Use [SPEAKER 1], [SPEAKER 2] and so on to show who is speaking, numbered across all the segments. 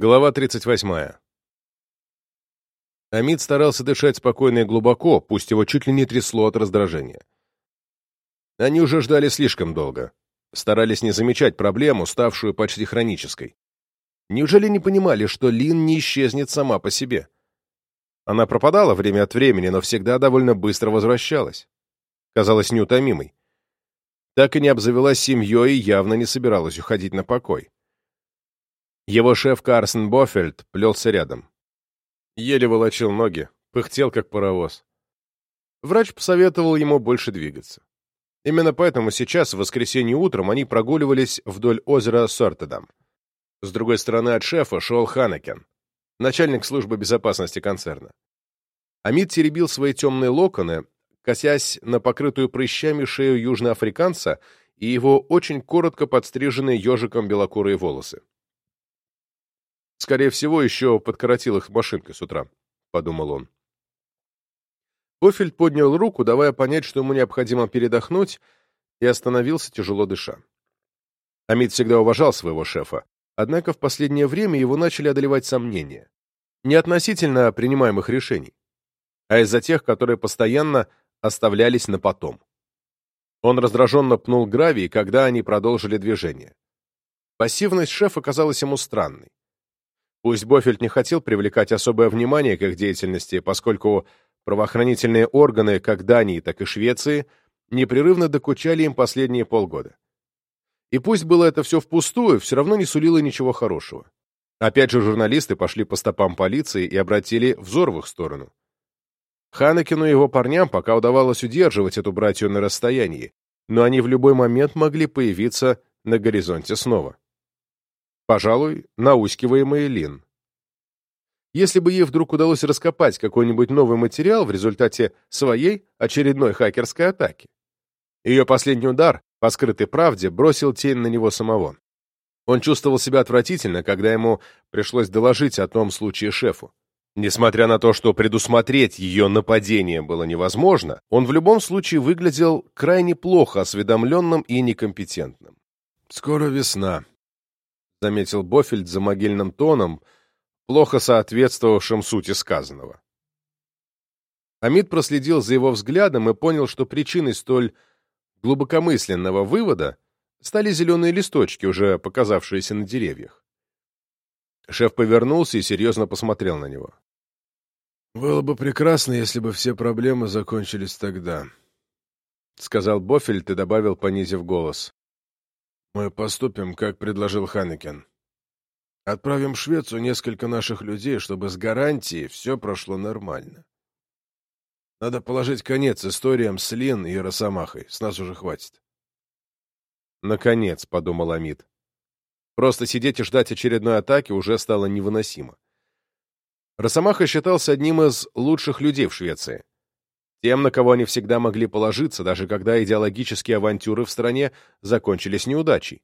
[SPEAKER 1] Глава 38. Амид старался дышать спокойно и глубоко, пусть его чуть ли не трясло от раздражения. Они уже ждали слишком долго. Старались не замечать проблему, ставшую почти хронической. Неужели не понимали, что Лин не исчезнет сама по себе? Она пропадала время от времени, но всегда довольно быстро возвращалась. Казалась неутомимой. Так и не обзавелась семьей и явно не собиралась уходить на покой. Его шеф Карсен Бофельд плелся рядом. Еле волочил ноги, пыхтел как паровоз. Врач посоветовал ему больше двигаться. Именно поэтому сейчас, в воскресенье утром, они прогуливались вдоль озера Сортедам. С другой стороны от шефа шел Ханекен, начальник службы безопасности концерна. Амид теребил свои темные локоны, косясь на покрытую прыщами шею южноафриканца и его очень коротко подстриженные ежиком белокурые волосы. Скорее всего, еще подкоротил их машинкой с утра, — подумал он. Бофельд поднял руку, давая понять, что ему необходимо передохнуть, и остановился, тяжело дыша. Амид всегда уважал своего шефа, однако в последнее время его начали одолевать сомнения. Не относительно принимаемых решений, а из-за тех, которые постоянно оставлялись на потом. Он раздраженно пнул гравий, когда они продолжили движение. Пассивность шефа казалась ему странной. Пусть Бофельд не хотел привлекать особое внимание к их деятельности, поскольку правоохранительные органы как Дании, так и Швеции непрерывно докучали им последние полгода. И пусть было это все впустую, все равно не сулило ничего хорошего. Опять же журналисты пошли по стопам полиции и обратили взор в их сторону. Ханекину и его парням пока удавалось удерживать эту братью на расстоянии, но они в любой момент могли появиться на горизонте снова. Пожалуй, наускиваемый Лин. Если бы ей вдруг удалось раскопать какой-нибудь новый материал в результате своей очередной хакерской атаки. Ее последний удар по скрытой правде бросил тень на него самого. Он чувствовал себя отвратительно, когда ему пришлось доложить о том случае шефу. Несмотря на то, что предусмотреть ее нападение было невозможно, он в любом случае выглядел крайне плохо осведомленным и некомпетентным. «Скоро весна», — заметил Бофельд за могильным тоном, плохо соответствовавшим сути сказанного. Амид проследил за его взглядом и понял, что причиной столь глубокомысленного вывода стали зеленые листочки, уже показавшиеся на деревьях. Шеф повернулся и серьезно посмотрел на него. «Было бы прекрасно, если бы все проблемы закончились тогда», — сказал Бофельд и добавил, понизив голос. Мы поступим, как предложил Ханекен. Отправим в Швецию несколько наших людей, чтобы с гарантией все прошло нормально. Надо положить конец историям с Лин и Росомахой. С нас уже хватит. Наконец, — подумал Амид. Просто сидеть и ждать очередной атаки уже стало невыносимо. Росомаха считался одним из лучших людей в Швеции. Тем, на кого они всегда могли положиться, даже когда идеологические авантюры в стране закончились неудачей.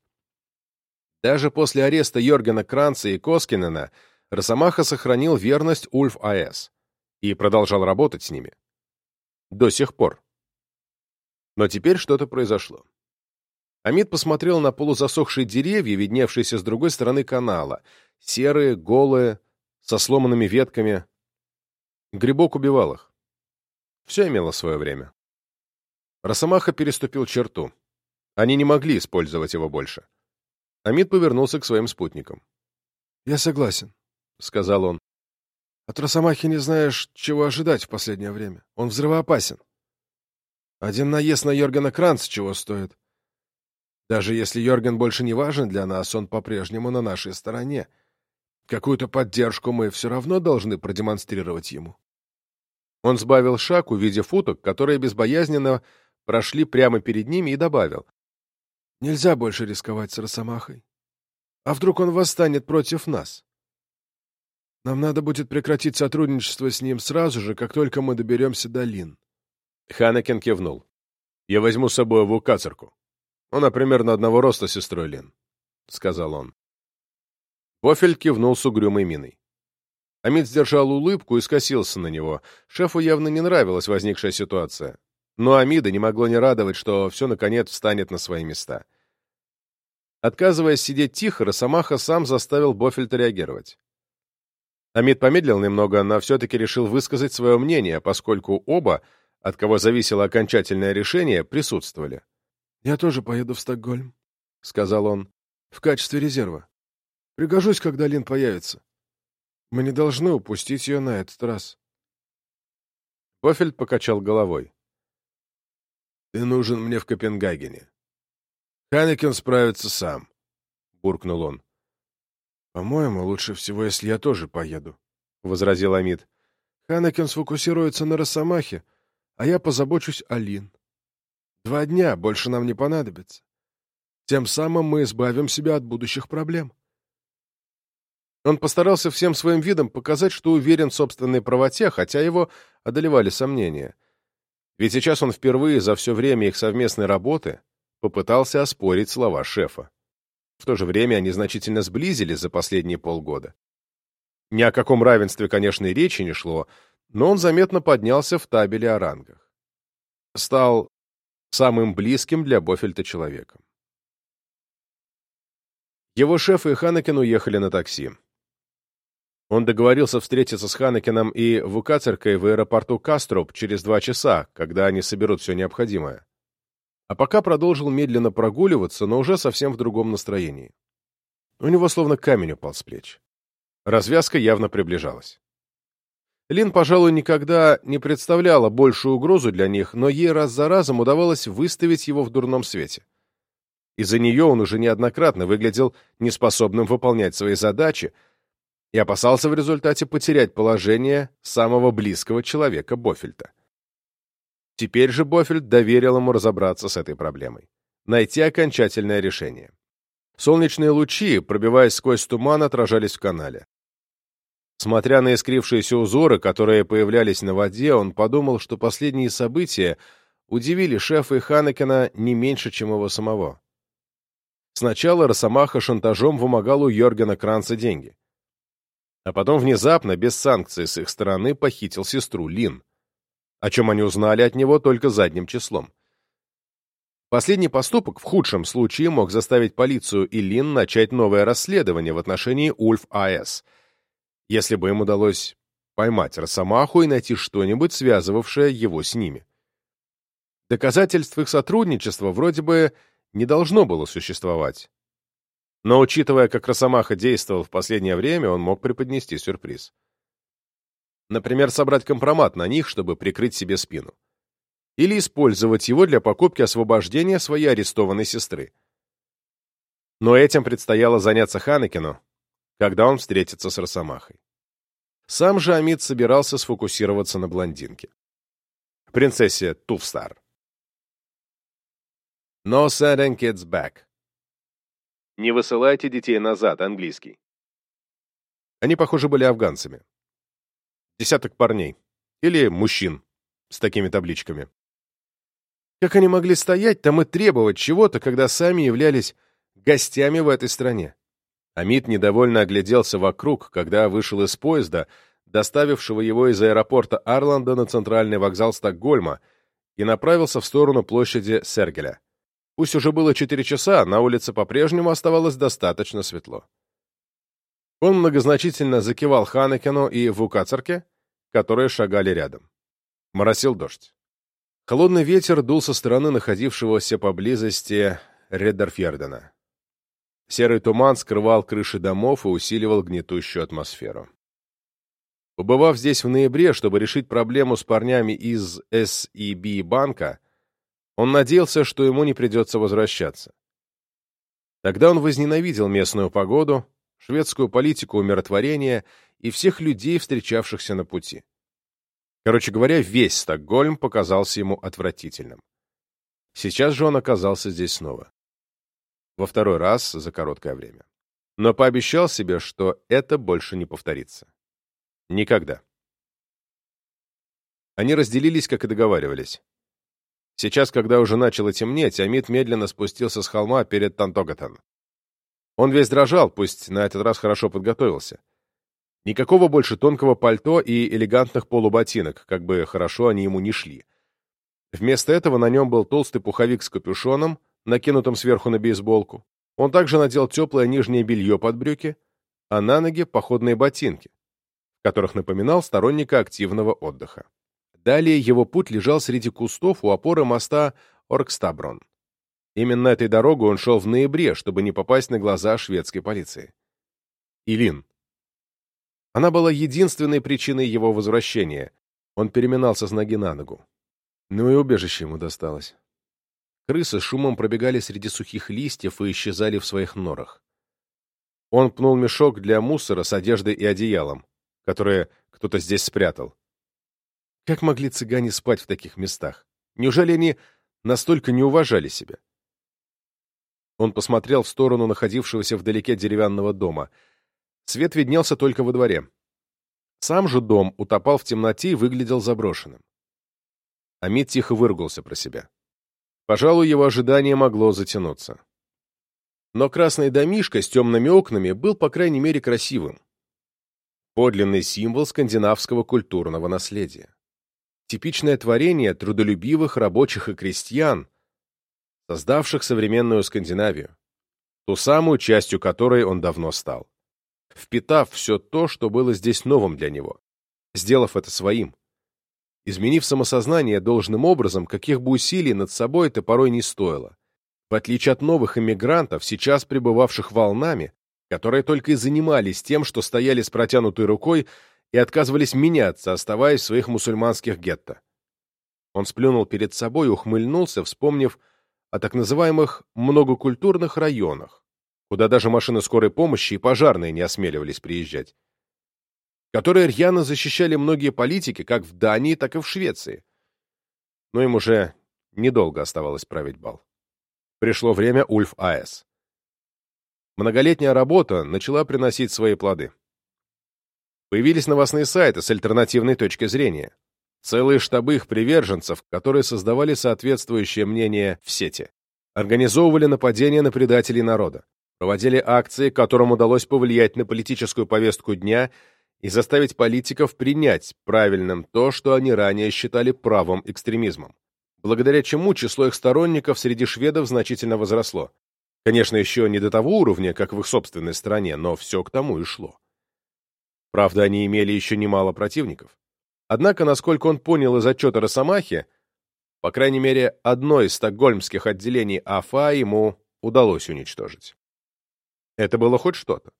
[SPEAKER 1] Даже после ареста Йоргена Кранца и Коскинена Росомаха сохранил верность Ульф А.С. и продолжал работать с ними. До сих пор. Но теперь что-то произошло. Амид посмотрел на полузасохшие деревья, видневшиеся с другой стороны канала, серые, голые, со сломанными ветками. Грибок убивал их. Все имело свое время. Росомаха переступил черту. Они не могли использовать его больше. Амид повернулся к своим спутникам.
[SPEAKER 2] «Я согласен», — сказал он. «От Росомахи не знаешь, чего ожидать в последнее время. Он взрывоопасен. Один наезд на Йоргена Кранц чего стоит. Даже если Йорген больше не важен для нас, он по-прежнему на нашей стороне. Какую-то поддержку мы все равно должны продемонстрировать ему».
[SPEAKER 1] Он сбавил шаг, увидев уток, которые безбоязненно прошли прямо перед ними, и добавил.
[SPEAKER 2] «Нельзя больше рисковать с Росомахой. А вдруг он восстанет против нас? Нам надо будет прекратить сотрудничество с ним сразу же, как только мы доберемся до Лин».
[SPEAKER 1] Ханекен кивнул. «Я возьму с собой его кацерку. Она примерно одного роста с сестрой Лин», — сказал он. Бофель кивнул с угрюмой миной. Амид сдержал улыбку и скосился на него. Шефу явно не нравилась возникшая ситуация. Но Амида не могло не радовать, что все, наконец, встанет на свои места. Отказываясь сидеть тихо, Росомаха сам заставил Бофельта реагировать. Амид помедлил немного, но все-таки решил высказать свое мнение, поскольку оба, от кого зависело окончательное решение, присутствовали.
[SPEAKER 2] «Я тоже поеду в Стокгольм», — сказал он, — «в качестве резерва. Пригожусь, когда Лин появится. Мы не должны упустить ее на этот раз».
[SPEAKER 1] Бофельд покачал головой.
[SPEAKER 2] «Ты нужен мне в Копенгагене. Ханекен справится сам», — буркнул он. «По-моему, лучше всего, если я тоже поеду», — возразил Амид. «Ханекен сфокусируется на Росомахе, а я позабочусь о Лин. Два дня больше нам не понадобится. Тем самым мы избавим себя от будущих проблем».
[SPEAKER 1] Он постарался всем своим видом показать, что уверен в собственной правоте, хотя его одолевали сомнения. Ведь сейчас он впервые за все время их совместной работы попытался оспорить слова шефа. В то же время они значительно сблизились за последние полгода. Ни о каком равенстве, конечно, и речи не шло, но он заметно поднялся в табеле о рангах. Стал самым близким для Бофельта человеком. Его шеф и Ханекен уехали на такси. Он договорился встретиться с Ханекеном и Вукацеркой в аэропорту Кастроп через два часа, когда они соберут все необходимое а пока продолжил медленно прогуливаться, но уже совсем в другом настроении. У него словно камень упал с плеч. Развязка явно приближалась. Лин, пожалуй, никогда не представляла большую угрозу для них, но ей раз за разом удавалось выставить его в дурном свете. Из-за нее он уже неоднократно выглядел неспособным выполнять свои задачи и опасался в результате потерять положение самого близкого человека Бофельта. Теперь же Бофельд доверил ему разобраться с этой проблемой. Найти окончательное решение. Солнечные лучи, пробиваясь сквозь туман, отражались в канале. Смотря на искрившиеся узоры, которые появлялись на воде, он подумал, что последние события удивили шефа и Ханекена не меньше, чем его самого. Сначала Росомаха шантажом вымогал у Йоргена Кранца деньги. А потом внезапно, без санкций с их стороны, похитил сестру Лин о чем они узнали от него только задним числом. Последний поступок в худшем случае мог заставить полицию и Лин начать новое расследование в отношении Ульф А.С., если бы им удалось поймать Росомаху и найти что-нибудь, связывавшее его с ними. Доказательств их сотрудничества вроде бы не должно было существовать. Но, учитывая, как Росомаха действовал в последнее время, он мог преподнести сюрприз. Например, собрать компромат на них, чтобы прикрыть себе спину. Или использовать его для покупки освобождения своей арестованной сестры. Но этим предстояло заняться Ханекину, когда он встретится с Росомахой. Сам же Амид собирался сфокусироваться на блондинке. Принцессе Туфстар. No sending kids back. Не высылайте детей назад, английский. Они, похоже, были афганцами. Десяток парней. Или мужчин с такими табличками. Как они могли стоять там и требовать чего-то, когда сами являлись гостями в этой стране? Амид недовольно огляделся вокруг, когда вышел из поезда, доставившего его из аэропорта Арланда на центральный вокзал Стокгольма, и направился в сторону площади Сергеля. Пусть уже было четыре часа, на улице по-прежнему оставалось достаточно светло. Он многозначительно закивал Ханекену и Вукацерке, которые шагали рядом. Моросил дождь. Холодный ветер дул со стороны находившегося поблизости Реддерфьердена. Серый туман скрывал крыши домов и усиливал гнетущую атмосферу. Побывав здесь в ноябре, чтобы решить проблему с парнями из SEB банка, он надеялся, что ему не придется возвращаться. Тогда он возненавидел местную погоду, шведскую политику умиротворения и всех людей, встречавшихся на пути. Короче говоря, весь Стокгольм показался ему отвратительным. Сейчас же он оказался здесь снова. Во второй раз за короткое время. Но пообещал себе, что это больше не повторится. Никогда. Они разделились, как и договаривались. Сейчас, когда уже начало темнеть, Амит медленно спустился с холма перед Тантогатан. Он весь дрожал, пусть на этот раз хорошо подготовился. Никакого больше тонкого пальто и элегантных полуботинок, как бы хорошо они ему не шли. Вместо этого на нем был толстый пуховик с капюшоном, накинутым сверху на бейсболку. Он также надел теплое нижнее белье под брюки, а на ноги походные ботинки. которых напоминал сторонника активного отдыха. Далее его путь лежал среди кустов у опоры моста Оркстаброн. Именно этой дорогой он шел в ноябре, чтобы не попасть на глаза шведской полиции. Илин. Она была единственной причиной его возвращения. Он переминался с ноги на ногу. Ну и убежище ему досталось. Крысы шумом пробегали среди сухих листьев и исчезали в своих норах. Он пнул мешок для мусора с одеждой и одеялом, которые кто-то здесь спрятал. Как могли цыгане спать в таких местах? Неужели они настолько не уважали себя? Он посмотрел в сторону находившегося вдалеке деревянного дома. Свет виднелся только во дворе. Сам же дом утопал в темноте и выглядел заброшенным. Амид тихо выругался про себя. Пожалуй, его ожидание могло затянуться. Но красный домишко с темными окнами был, по крайней мере, красивым. Подлинный символ скандинавского культурного наследия. Типичное творение трудолюбивых рабочих и крестьян, создавших современную Скандинавию, ту самую частью которой он давно стал, впитав все то, что было здесь новым для него, сделав это своим, изменив самосознание должным образом, каких бы усилий над собой это порой не стоило, в отличие от новых иммигрантов, сейчас пребывавших волнами, которые только и занимались тем, что стояли с протянутой рукой и отказывались меняться, оставаясь в своих мусульманских гетто. Он сплюнул перед собой и ухмыльнулся, вспомнив о так называемых многокультурных районах, куда даже машины скорой помощи и пожарные не осмеливались приезжать, которые рьяно защищали многие политики как в Дании, так и в Швеции. Но им уже недолго оставалось править бал. Пришло время Ульф АЭС. Многолетняя работа начала приносить свои плоды. Появились новостные сайты с альтернативной точки зрения. Целые штабы их приверженцев, которые создавали соответствующее мнение в сети. Организовывали нападения на предателей народа. Проводили акции, которым удалось повлиять на политическую повестку дня и заставить политиков принять правильным то, что они ранее считали правым экстремизмом. Благодаря чему число их сторонников среди шведов значительно возросло. Конечно, еще не до того уровня, как в их собственной стране, но все к тому и шло. Правда, они имели еще немало противников. Однако, насколько он понял из отчета Росомахи, по крайней мере, одно из стокгольмских отделений АФА ему удалось уничтожить. Это было хоть что-то.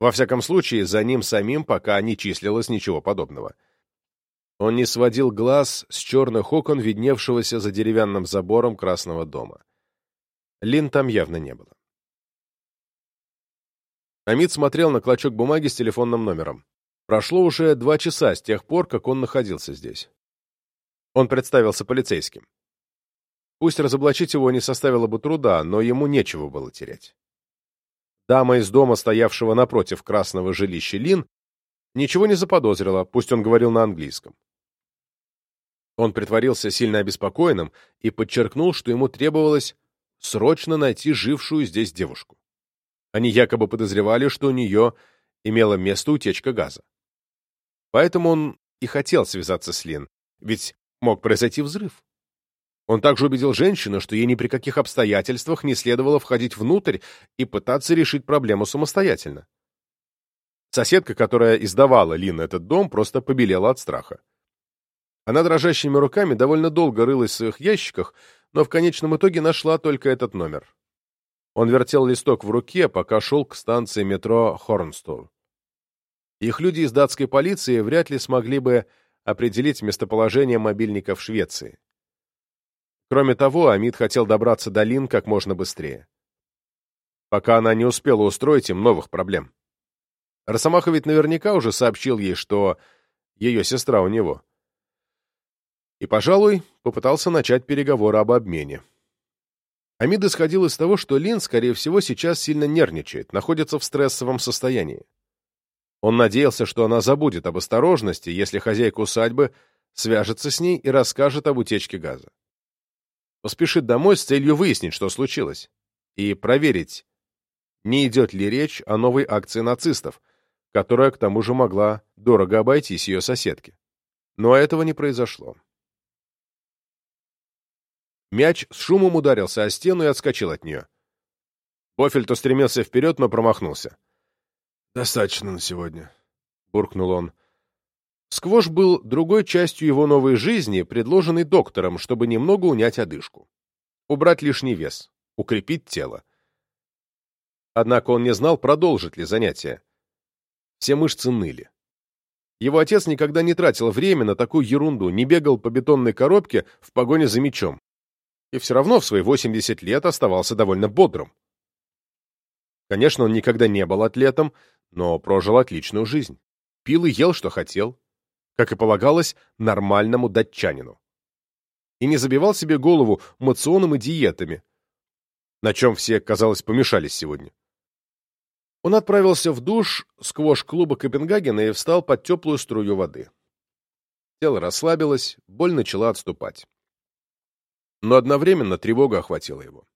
[SPEAKER 1] Во всяком случае, за ним самим пока не числилось ничего подобного. Он не сводил глаз с черных окон, видневшегося за деревянным забором Красного дома. Лин там явно не было. Амид смотрел на клочок бумаги с телефонным номером. Прошло уже два часа с тех пор, как он находился здесь. Он представился полицейским. Пусть разоблачить его не составило бы труда, но ему нечего было терять. Дама из дома, стоявшего напротив красного жилища Лин, ничего не заподозрила, пусть он говорил на английском. Он притворился сильно обеспокоенным и подчеркнул, что ему требовалось срочно найти жившую здесь девушку. Они якобы подозревали, что у нее имела место утечка газа. Поэтому он и хотел связаться с Лин, ведь мог произойти взрыв. Он также убедил женщину, что ей ни при каких обстоятельствах не следовало входить внутрь и пытаться решить проблему самостоятельно. Соседка, которая издавала Лин этот дом, просто побелела от страха. Она дрожащими руками довольно долго рылась в своих ящиках, но в конечном итоге нашла только этот номер. Он вертел листок в руке, пока шел к станции метро Хорнстол. Их люди из датской полиции вряд ли смогли бы определить местоположение мобильника в Швеции. Кроме того, Амид хотел добраться до Лин как можно быстрее. Пока она не успела устроить им новых проблем. Росомаха ведь наверняка уже сообщил ей, что ее сестра у него. И, пожалуй, попытался начать переговоры об обмене. Амид исходил из того, что Лин, скорее всего, сейчас сильно нервничает, находится в стрессовом состоянии. Он надеялся, что она забудет об осторожности, если хозяйка усадьбы свяжется с ней и расскажет об утечке газа. Поспешит домой с целью выяснить, что случилось, и проверить, не идет ли речь о новой акции нацистов, которая, к тому же, могла дорого обойтись ее соседке. Но этого не произошло. Мяч с шумом ударился о стену и отскочил от нее. Бофельд устремился вперед, но промахнулся.
[SPEAKER 2] Достаточно на сегодня.
[SPEAKER 1] — буркнул он. Сквош был другой частью его новой жизни, предложенной доктором, чтобы немного унять одышку. Убрать лишний вес, укрепить тело. Однако он не знал, продолжит ли занятие. Все мышцы ныли. Его отец никогда не тратил время на такую ерунду, не бегал по бетонной коробке в погоне за мечом. И все равно в свои 80 лет оставался довольно бодрым. Конечно, он никогда не был атлетом, но прожил отличную жизнь. Пил и ел, что хотел, как и полагалось нормальному датчанину. И не забивал себе голову мационом и диетами, на чем все, казалось, помешались сегодня. Он отправился в душ сквош-клуба Копенгагена и встал под теплую струю воды. Тело расслабилось, боль начала отступать. Но одновременно тревога охватила его.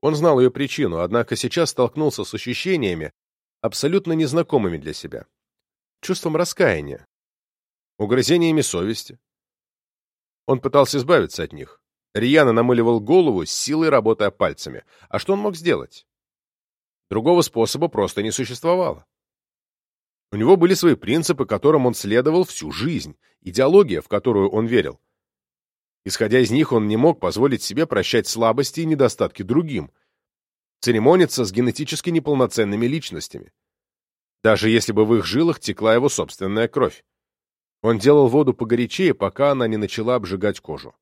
[SPEAKER 1] Он знал ее причину, однако сейчас столкнулся с ощущениями, абсолютно незнакомыми для себя. Чувством раскаяния, угрызениями совести. Он пытался избавиться от них. Рьяно намыливал голову, силой работая пальцами. А что он мог сделать? Другого способа просто не существовало. У него были свои принципы, которым он следовал всю жизнь, идеология, в которую он верил. Исходя из них, он не мог позволить себе прощать слабости и недостатки другим, церемониться с генетически неполноценными личностями, даже если бы в их жилах текла его собственная кровь. Он делал воду погорячее, пока она не начала обжигать кожу.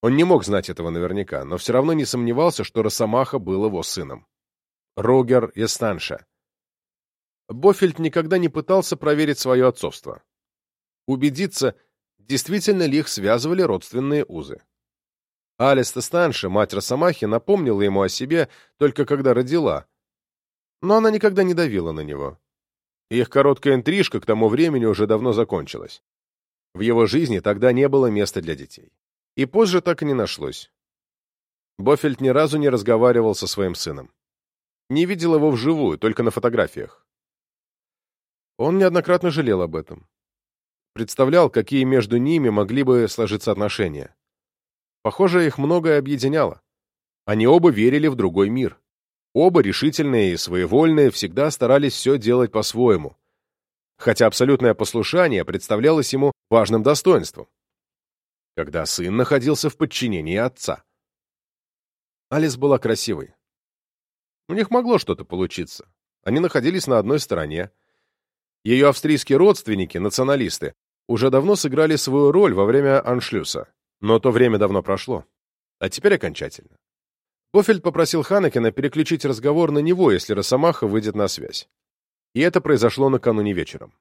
[SPEAKER 1] Он не мог знать этого наверняка, но все равно не сомневался, что Росомаха был его сыном. Рогер и Станша. Бофельд никогда не пытался проверить свое отцовство. Убедиться, действительно ли их связывали родственные узы. Алиста Станша, мать Росомахи, напомнила ему о себе только когда родила, но она никогда не давила на него. Их короткая интрижка к тому времени уже давно закончилась. В его жизни тогда не было места для детей. И позже так и не нашлось. Бофельд ни разу не разговаривал со своим сыном. Не видел его вживую, только на фотографиях. Он неоднократно жалел об этом. Представлял, какие между ними могли бы сложиться отношения. Похоже, их многое объединяло. Они оба верили в другой мир. Оба решительные и своевольные всегда старались все делать по-своему. Хотя абсолютное послушание представлялось ему важным достоинством. Когда сын находился в подчинении отца. Алис была красивой. У них могло что-то получиться. Они находились на одной стороне. Ее австрийские родственники, националисты, уже давно сыграли свою роль во время аншлюса, но то время давно прошло. А теперь окончательно. Бофельд попросил Ханекена переключить разговор на него, если Росомаха выйдет на связь. И это произошло накануне вечером.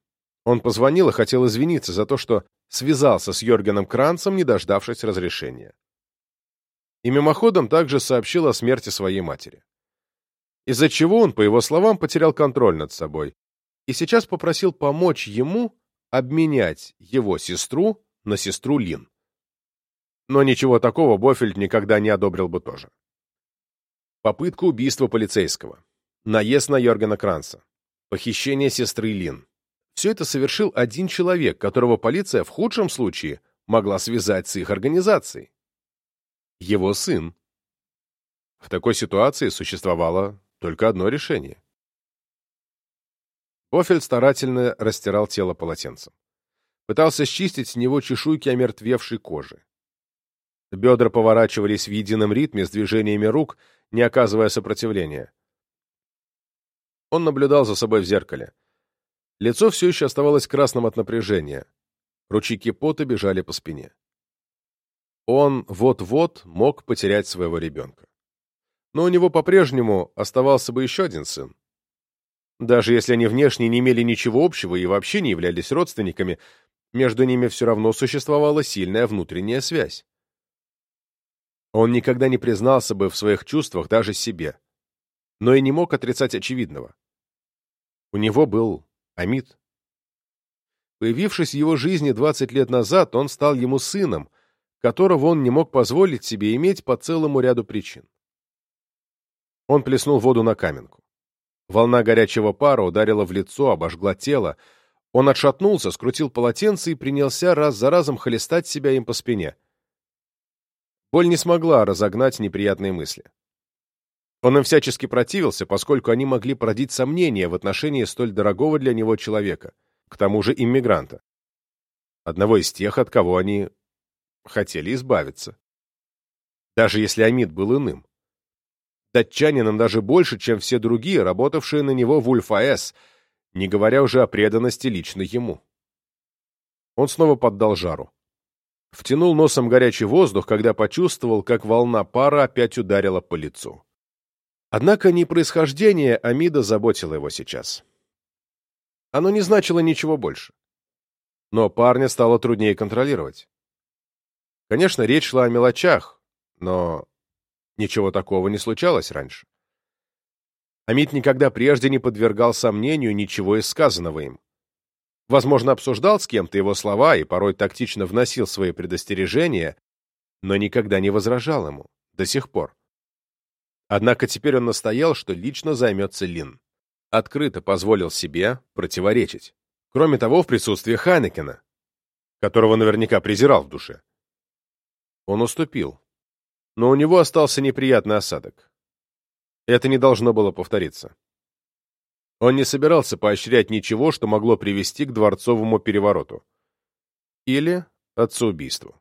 [SPEAKER 1] Он позвонил и хотел извиниться за то, что связался с Йоргеном Кранцем, не дождавшись разрешения. И мимоходом также сообщил о смерти своей матери из-за чего он, по его словам, потерял контроль над собой, и сейчас попросил помочь ему обменять его сестру на сестру Лин. Но ничего такого Бофельд никогда не одобрил бы тоже. Попытка убийства полицейского, наезд на Йоргена Кранца, похищение сестры Лин. Все это совершил один человек, которого полиция в худшем случае могла связать с их организацией. Его сын. В такой ситуации существовало только одно решение. Бофель старательно растирал тело полотенцем. Пытался счистить с него чешуйки омертвевшей кожи. Бедра поворачивались в едином ритме с движениями рук, не оказывая сопротивления. Он наблюдал за собой в зеркале. Лицо все еще оставалось красным от напряжения. Ручейки пота бежали по спине. Он вот-вот мог потерять своего ребенка но у него по-прежнему оставался бы еще один сын. Даже если они внешне не имели ничего общего и вообще не являлись родственниками, между ними все равно существовала сильная внутренняя связь. Он никогда не признался бы в своих чувствах даже себе, но и не мог отрицать очевидного. У него был Амид. Появившись в его жизни 20 лет назад, он стал ему сыном, которого он не мог позволить себе иметь по целому ряду причин. Он плеснул воду на каменку. Волна горячего пара ударила в лицо, обожгла тело. Он отшатнулся, скрутил полотенце и принялся раз за разом холестать себя им по спине. Боль не смогла разогнать неприятные мысли. Он им всячески противился, поскольку они могли породить сомнения в отношении столь дорогого для него человека, к тому же иммигранта. Одного из тех, от кого они хотели избавиться. Даже если Амид был иным. Датчанином даже больше, чем все другие, работавшие на него в Ульфа-С, не говоря уже о преданности лично ему. Он снова поддал жару. Втянул носом горячий воздух, когда почувствовал, как волна пара опять ударила по лицу. Однако не происхождение Амида заботило его сейчас. Оно не значило ничего больше. Но парня стало труднее контролировать. Конечно, речь шла о мелочах, но ничего такого не случалось раньше. Амид никогда прежде не подвергал сомнению ничего из сказанного им. Возможно, обсуждал с кем-то его слова и порой тактично вносил свои предостережения, но никогда не возражал ему, до сих пор. Однако теперь он настоял, что лично займется Лин. Открыто позволил себе противоречить. Кроме того, в присутствии Ханекена, которого наверняка презирал в душе. Он уступил. Но у него остался неприятный осадок. Это не должно было повториться. Он не собирался поощрять ничего, что могло привести к дворцовому перевороту. Или отцеубийству.